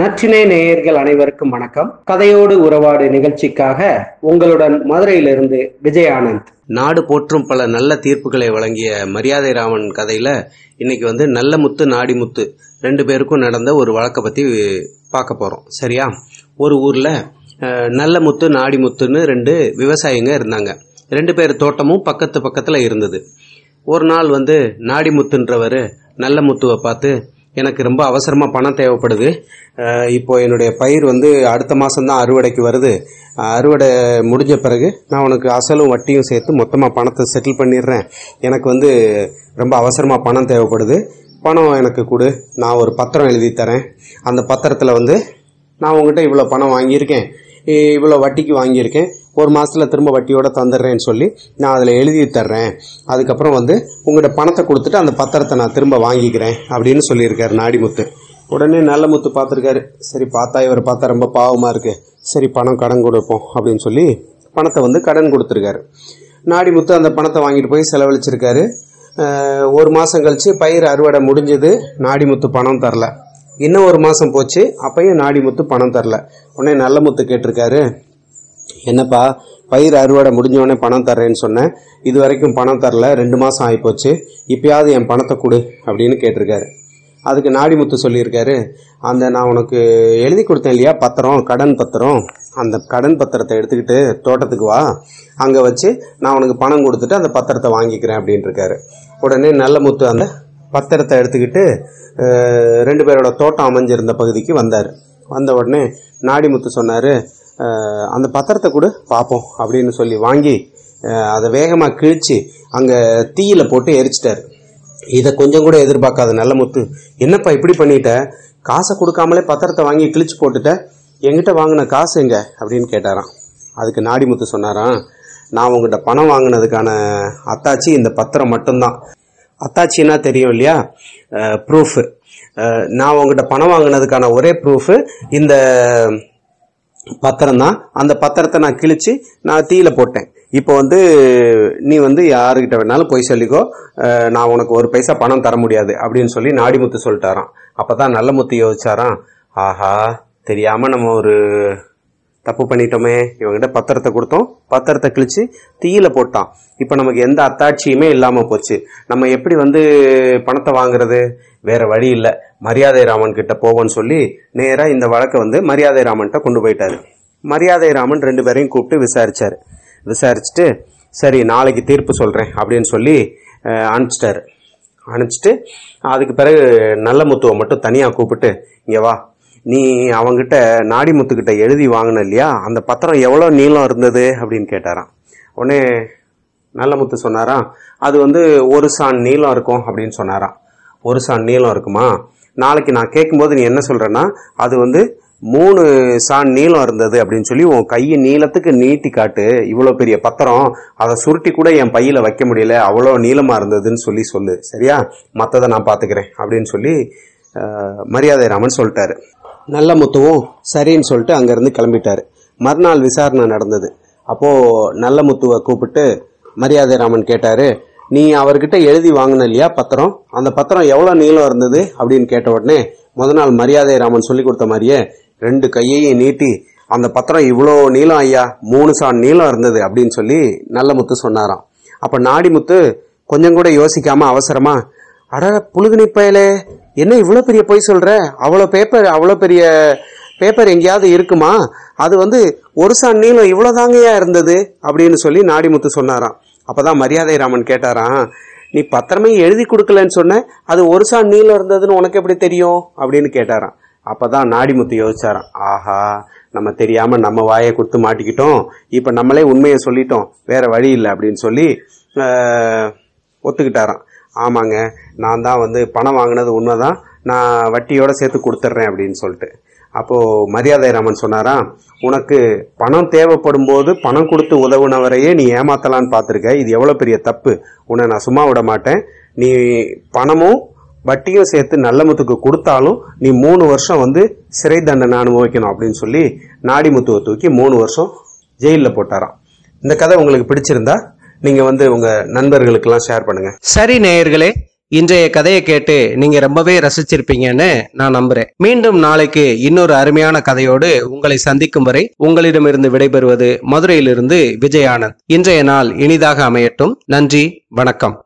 நற்றினை நேயர்கள் அனைவருக்கும் வணக்கம். கதையோடு உறவாடு நிகழ்ச்சிக்காக உங்களுடன் மதுரையிலிருந்து விஜய் ஆனந்த் நாடு போற்றும் பல நல்ல தீர்ப்புகளை வழங்கிய மரியாதை ராமன் கதையில இன்னைக்கு வந்து நல்ல முத்து நாடி முத்து ரெண்டு பேருக்கும் நடந்த ஒரு வழக்கை பத்தி பார்க்க போறோம். சரியா? ஒரு ஊர்ல நல்ல முத்து நாடி முத்துன்னு ரெண்டு விவசாயிங்க இருந்தாங்க. ரெண்டு பேர் தோட்டமும் பக்கத்து பக்கத்துல இருந்தது. ஒரு நாள் வந்து நாடிமுத்துன்றவர் நல்ல முத்துவை பார்த்து எனக்கு ரொம்ப அவசரமாக பணம் தேவைப்படுது. இப்போது இப்போ என்னுடைய பயிர் வந்து அடுத்த மாதந்தான் அறுவடைக்கு வருது. அறுவடை முடிஞ்ச பிறகு நான் உனக்கு அசலும் வட்டியும் சேர்த்து மொத்தமாக பணத்தை செட்டில் பண்ணிடுறேன். எனக்கு வந்து ரொம்ப அவசரமாக பணம் தேவைப்படுது. பணம் எனக்கு கொடு. நான் ஒரு பத்திரம் எழுதி தரேன். அந்த பத்திரத்தில் வந்து நான் உங்ககிட்ட இவ்வளோ பணம் வாங்கியிருக்கேன். இவ்வளோ வட்டிக்கு வாங்கியிருக்கேன். ஒரு மாதத்தில் திரும்ப வட்டியோட தந்துடுறேன்னு சொல்லி நான் அதில் எழுதி தர்றேன். அதுக்கப்புறம் வந்து உங்கள்கிட்ட பணத்தை கொடுத்துட்டு அந்த பத்திரத்தை நான் திரும்ப வாங்கிக்கிறேன் அப்படின்னு சொல்லியிருக்காரு நாடிமுத்து. உடனே நல்ல முத்து பார்த்துருக்காரு. சரி பார்த்தா இவர் பார்த்தா ரொம்ப பாவமாக இருக்குது சரி பணம் கடன் கொடுப்போம் அப்படின்னு சொல்லி பணத்தை வந்து கடன் கொடுத்துருக்காரு. நாடிமுத்து அந்த பணத்தை வாங்கிட்டு போய் செலவழிச்சிருக்காரு. ஒரு மாதம் கழித்து பயிர் அறுவடை முடிஞ்சது. நாடிமுத்து பணம் தரல. இன்னும் ஒரு மாதம் போச்சு. அப்பயும் நாடிமுத்து பணம் தரல. உடனே நல்ல முத்து கேட்டிருக்காரு. என்னப்பா பயிர் அறுவடை முடிஞ்ச உடனே பணம் தர்றேன்னு சொன்னேன். இது வரைக்கும் பணம் தரல. ரெண்டு மாதம் ஆகிப்போச்சு இப்பயாவது என் பணத்தை கொடு அப்படின்னு கேட்டிருக்காரு. அதுக்கு நாடிமுத்து சொல்லியிருக்காரு. அந்த நான் உனக்கு எழுதி கொடுத்தேன் இல்லையா? பத்திரம் கடன் பத்திரம். அந்த கடன் பத்திரத்தை எடுத்துக்கிட்டு தோட்டத்துக்கு வா. அங்கே வச்சு நான் உனக்கு பணம் கொடுத்துட்டு அந்த பத்திரத்தை வாங்கிக்கிறேன் அப்படின்ட்டுருக்காரு இருக்காரு. உடனே நல்ல முத்து அந்த பத்திரத்தை எடுத்துக்கிட்டு ரெண்டு பேரோட தோட்டம் அமைஞ்சிருந்த பகுதிக்கு வந்தார். வந்த உடனே நாடிமுத்து சொன்னார் அந்த பத்திரத்தை கூட பார்ப்போம் அப்படின்னு சொல்லி வாங்கி அதை வேகமாக கிழிச்சு அங்கே தீயில போட்டு எரிச்சிட்டார். இதை கொஞ்சம் கூட எதிர்பார்க்காத நல்ல முத்து என்னப்பா இப்படி பண்ணிட்ட? காசை கொடுக்காமலே பத்திரத்தை வாங்கி கிழிச்சு போட்டுட்ட? எங்கிட்ட வாங்கின காசு எங்க? அப்படின்னு கேட்டாராம். அதுக்கு நாடிமுத்து சொன்னாராம் நான் உங்ககிட்ட பணம் வாங்கினதுக்கான அத்தாச்சி இந்த பத்திரம் மட்டும்தான். அத்தாச்சின்னா தெரியும் இல்லையா? ப்ரூஃப் நான் உங்ககிட்ட பணம் வாங்கினதுக்கான ஒரே ப்ரூஃப் இந்த பத்திரம் தான். அந்த பத்திரத்தை நான் கிழிச்சு நான் தீயில போட்டேன். இப்போ வந்து நீ வந்து யாருக்கிட்ட வேணாலும் போய் சொல்லிக்கோ. நான் உனக்கு ஒரு பைசா பணம் தர முடியாது அப்படின்னு சொல்லி நாடிமுத்து சொல்லிட்டாராம். அப்பதான் நல்ல முத்து யோசிச்சாராம். ஆஹா தெரியாம நம்ம ஒரு தப்பு பண்ணிட்டோமே இவங்கிட்ட பத்திரத்தை கொடுத்தோம். பத்திரத்தை கிழிச்சு தீயில போட்டான். இப்போ நமக்கு எந்த அத்தாட்சியுமே இல்லாம போச்சு. நம்ம எப்படி வந்து பணத்தை வாங்குறது? வேற வழி இல்லை. மரியாதை ராமன் கிட்ட போவோன்னு சொல்லி நேரா இந்த வழக்கை வந்து மரியாதை ராமன்கிட்ட கொண்டு போயிட்டாரு. மரியாதை ராமன் ரெண்டு பேரையும் கூப்பிட்டு விசாரிச்சாரு. விசாரிச்சுட்டு சரி நாளைக்கு தீர்ப்பு சொல்றேன் அப்படின்னு சொல்லி அனுப்பிச்சிட்டாரு. அனுப்பிச்சிட்டு அதுக்கு பிறகு நல்ல முத்துவை மட்டும் தனியா கூப்பிட்டு இங்க வா நீ அவங்கிட்ட நாடிமுத்துக்கிட்ட எழுதி வாங்கின இல்லையா? அந்த பத்திரம் எவ்வளோ நீளம் இருந்தது? அப்படின்னு கேட்டாராம். உடனே நல்ல முத்து சொன்னாராம் அது வந்து ஒரு சான் நீளம் இருக்கும் அப்படின்னு சொன்னாராம். ஒரு சான் நீளம் இருக்குமா? நாளைக்கு நான் கேட்கும்போது நீ என்ன சொல்கிறேன்னா அது வந்து மூணு சான் நீளம் இருந்தது அப்படின்னு சொல்லி உன் கையை நீளத்துக்கு நீட்டி காட்டு. இவ்வளோ பெரிய பத்திரம் அதை சுருட்டி கூட என் பையில் வைக்க முடியல அவ்வளோ நீளமாக இருந்ததுன்னு சொல்லி சொல்லு. சரியா? மற்றதை நான் பார்த்துக்கிறேன் அப்படின்னு சொல்லி மரியாதை ராமன் சொல்லிட்டாரு. நல்ல முத்துவும் சரின்னு சொல்லிட்டு அங்கேருந்து கிளம்பிட்டார். மறுநாள் விசாரணை நடந்தது. அப்போ நல்ல முத்துவை கூப்பிட்டு மரியாதை ராமன் கேட்டார். நீ அவர்கிட்ட எழுதி வாங்கின இல்லையா பத்திரம்? அந்த பத்திரம் எவ்வளோ நீளம் இருந்தது? அப்படின்னு கேட்ட உடனே முத நாள் மரியாதை ராமன் சொல்லி கொடுத்த மாதிரியே ரெண்டு கையையும் நீட்டி அந்த பத்திரம் இவ்வளோ நீளம் ஐயா மூணு சான் நீளம் இருந்தது அப்படின்னு சொல்லி நல்ல முத்து சொன்னாராம். அப்ப நாடிமுத்து கொஞ்சம் கூட யோசிக்காமல் அவசரமாக அட புழுகுனி பயலே என்ன இவ்வளோ பெரிய பொய் சொல்கிற அவ்வளோ பேப்பர் அவ்வளோ பெரிய பேப்பர் எங்கேயாவது இருக்குமா? அது வந்து ஒரு சான் நீளம் இவ்வளோதாங்கயா இருந்தது? அப்படின்னு சொல்லி நாடிமுத்து சொன்னாராம். அப்பதான் மரியாதை ராமன் கேட்டாராம் நீ பத்திரமே எழுதி கொடுக்கலன்னு சொன்ன அது ஒரு சான் நீளம் இருந்ததுன்னு உனக்கு எப்படி தெரியும்? அப்படின்னு கேட்டாராம். அப்பதான் நாடிமுத்து யோசிச்சாராம் ஆஹா நம்ம தெரியாமல் நம்ம வாயை கொடுத்து மாட்டிக்கிட்டோம். இப்போ நம்மளே உண்மையை சொல்லிட்டோம். வேற வழி இல்லை. அப்படின்னு சொல்லி ஒத்துக்கிட்டாராம். ஆமாங்க நான் தான் வந்து பணம் வாங்கினது உண்மைதான் நான் வட்டியோட சேர்த்து கொடுத்துட்றேன் அப்படின்னு சொல்லிட்டு. அப்போது மரியாதை ராமன் சொன்னாரா உனக்கு பணம் தேவைப்படும் போது பணம் கொடுத்து உதவுனவரையே நீ ஏமாத்தலான்னு பார்த்துருக்க இது எவ்வளோ பெரிய தப்பு உன்னை நான் சும்மா விட மாட்டேன். நீ பணமும் வட்டியும் சேர்த்து நல்லமுத்துக்கு கொடுத்தாலும் நீ மூணு வருஷம் வந்து சிறை தண்டனை அனுபவிக்கணும் அப்படின்னு சொல்லி நாடிமுத்துவை தூக்கி மூணு வருஷம் ஜெயிலில் போட்டாராம். இந்த கதை உங்களுக்கு பிடிச்சிருந்தா நீங்க வந்து உங்க நண்பர்களுக்கெல்லாம் ஷேர் பண்ணுங்க. சரி நேயர்களே இன்றைய கதையை கேட்டு நீங்க ரொம்பவே ரசிச்சிருப்பீங்கன்னு நான் நம்புறேன். மீண்டும் நாளைக்கு இன்னொரு அருமையான கதையோடு உங்களை சந்திக்கும் வரை உங்களிடமிருந்து விடைபெறுவது மதுரையிலிருந்து விஜயானந்த். இன்றைய நாள் இனிதாக அமையட்டும். நன்றி வணக்கம்.